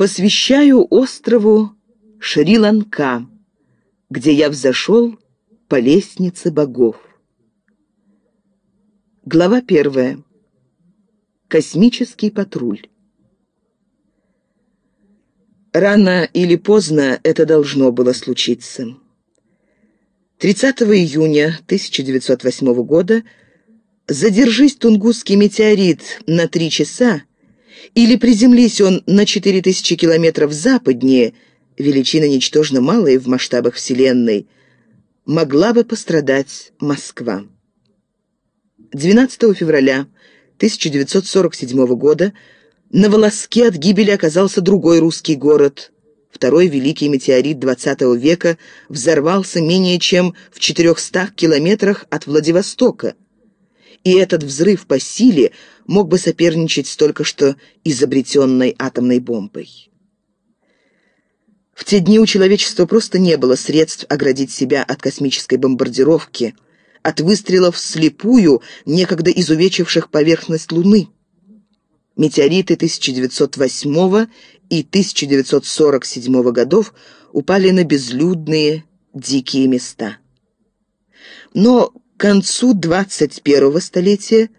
Посвящаю острову Шри-Ланка, где я взошел по лестнице богов. Глава первая. Космический патруль. Рано или поздно это должно было случиться. 30 июня 1908 года задержись Тунгусский метеорит на три часа, или приземлись он на 4000 километров западнее, величина ничтожно малая в масштабах Вселенной, могла бы пострадать Москва. 12 февраля 1947 года на волоске от гибели оказался другой русский город. Второй великий метеорит XX века взорвался менее чем в 400 километрах от Владивостока. И этот взрыв по силе мог бы соперничать с только что изобретенной атомной бомбой. В те дни у человечества просто не было средств оградить себя от космической бомбардировки, от выстрелов вслепую, некогда изувечивших поверхность Луны. Метеориты 1908 и 1947 годов упали на безлюдные, дикие места. Но к концу 21 столетия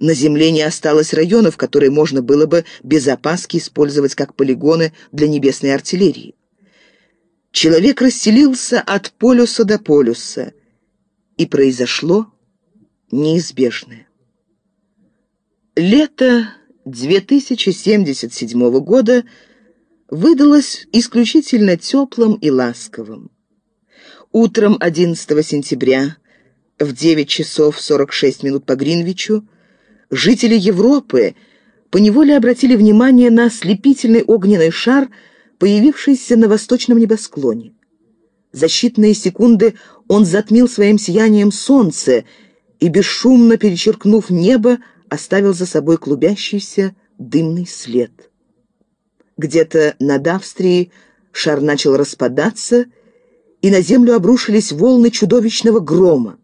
на Земле не осталось районов, которые можно было бы без опаски использовать как полигоны для небесной артиллерии. Человек расселился от полюса до полюса, и произошло неизбежное. Лето 2077 года выдалось исключительно теплым и ласковым. Утром 11 сентября в 9 часов 46 минут по Гринвичу жители Европы поневоле обратили внимание на слепительный огненный шар, появившийся на восточном небосклоне. За считанные секунды он затмил своим сиянием солнце и, бесшумно перечеркнув небо, оставил за собой клубящийся дымный след. Где-то над Австрией шар начал распадаться, и на землю обрушились волны чудовищного грома.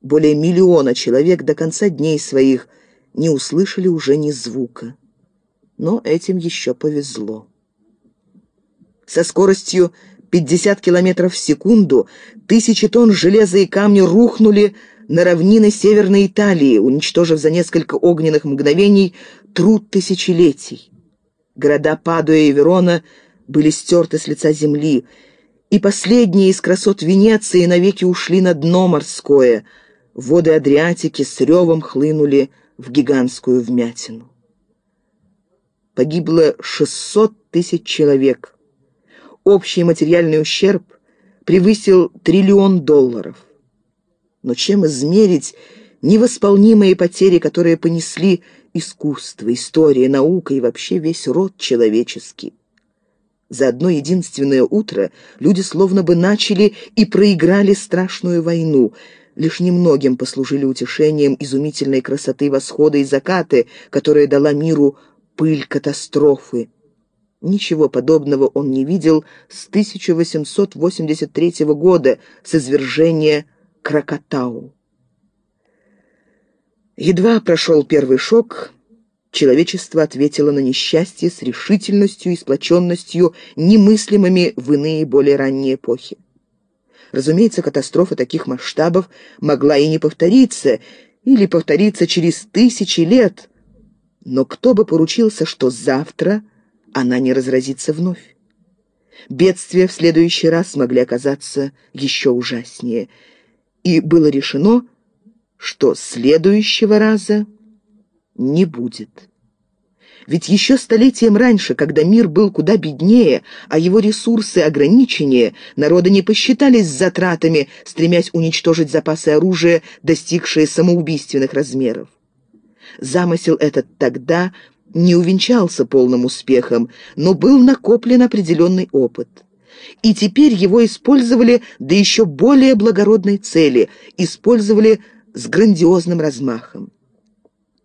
Более миллиона человек до конца дней своих не услышали уже ни звука. Но этим еще повезло. Со скоростью 50 километров в секунду тысячи тонн железа и камня рухнули на равнины Северной Италии, уничтожив за несколько огненных мгновений труд тысячелетий. Города Падуя и Верона были стерты с лица земли, и последние из красот Венеции навеки ушли на дно морское. Воды Адриатики с ревом хлынули в гигантскую вмятину. Погибло 600 тысяч человек. Общий материальный ущерб превысил триллион долларов. Но чем измерить невосполнимые потери, которые понесли искусство, история, наука и вообще весь род человеческий? За одно единственное утро люди словно бы начали и проиграли страшную войну. Лишь немногим послужили утешением изумительной красоты восхода и закаты, которая дала миру пыль катастрофы. Ничего подобного он не видел с 1883 года, с извержения Кракатау. Едва прошел первый шок, человечество ответило на несчастье с решительностью и сплоченностью, немыслимыми в иные более ранние эпохи. Разумеется, катастрофа таких масштабов могла и не повториться, или повториться через тысячи лет, но кто бы поручился, что завтра она не разразится вновь? Бедствия в следующий раз могли оказаться еще ужаснее — и было решено, что следующего раза не будет. Ведь еще столетием раньше, когда мир был куда беднее, а его ресурсы ограниченнее, народы не посчитались затратами, стремясь уничтожить запасы оружия, достигшие самоубийственных размеров. Замысел этот тогда не увенчался полным успехом, но был накоплен определенный опыт и теперь его использовали до еще более благородной цели, использовали с грандиозным размахом.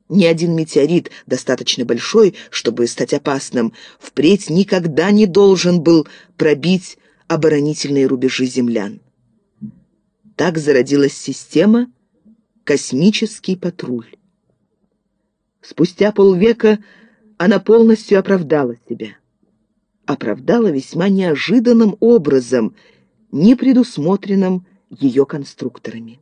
Ни один метеорит, достаточно большой, чтобы стать опасным, впредь никогда не должен был пробить оборонительные рубежи землян. Так зародилась система «Космический патруль». Спустя полвека она полностью оправдала себя. оправдала весьма неожиданным образом, не предусмотренным ее конструкторами.